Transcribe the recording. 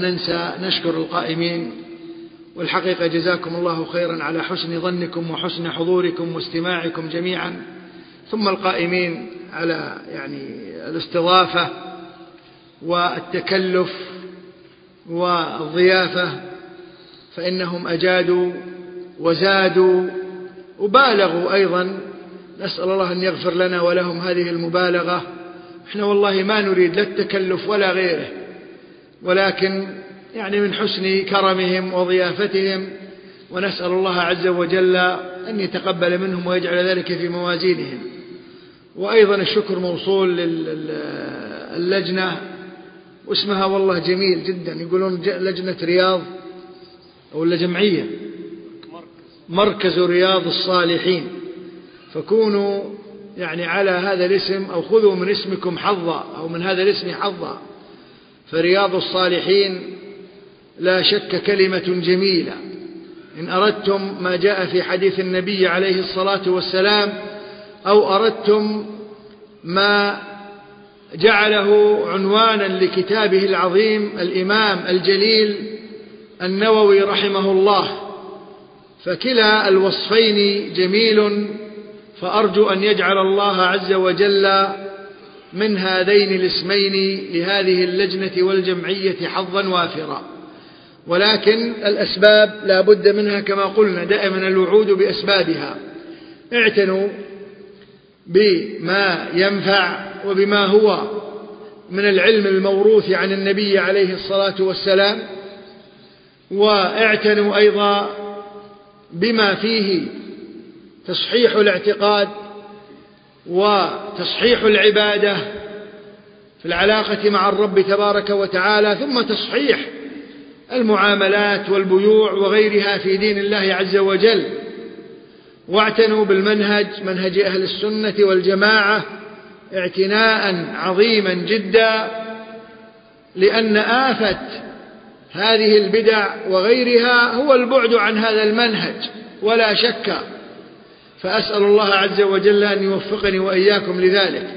ننسى نشكر القائمين والحقيقة جزاكم الله خيرا على حسن ظنكم وحسن حضوركم واستماعكم جميعا. ثم القائمين على يعني الاستضافة والتكلف والضيافة فإنهم أجادوا وزادوا وبالغوا أيضا. نسأل الله أن يغفر لنا ولهم هذه المبالغة. إحنا والله ما نريد لا التكلف ولا غيره. ولكن يعني من حسن كرمهم وضيافتهم ونسأل الله عز وجل أن يتقبل منهم ويجعل ذلك في موازينهم. وأيضا الشكر موصول للجنة واسمها والله جميل جدا. يقولون لجنة رياض ولا جمعية؟ مركز رياض الصالحين. فكونوا يعني على هذا الاسم أو خذوا من اسمكم حظا أو من هذا الاسم حظا. فرياض الصالحين لا شك كلمة جميلة. إن أردتم ما جاء في حديث النبي عليه الصلاة والسلام أو أردتم ما جعله عنوانا لكتابه العظيم الإمام الجليل النووي رحمه الله فكلا الوصفين جميل فأرجو أن يجعل الله عز وجل من هذين الاسمين لهذه اللجنة والجمعية حظا وافرا. ولكن الأسباب لا بد منها كما قلنا دائما الوعود بأسبابها. اعتنوا بما ينفع وبما هو من العلم الموروث عن النبي عليه الصلاة والسلام. واعتنوا أيضا بما فيه تصحيح الاعتقاد وتصحيح العبادة في العلاقة مع الرب تبارك وتعالى ثم تصحيح المعاملات والبيوع وغيرها في دين الله عز وجل. واعتنوا بالمنهج منهج أهل السنة والجماعة اعتناء عظيما جدا لأن آفة هذه البدع وغيرها هو البعد عن هذا المنهج ولا شك فأسأل الله عز وجل أن يوفقني وإياكم لذلك.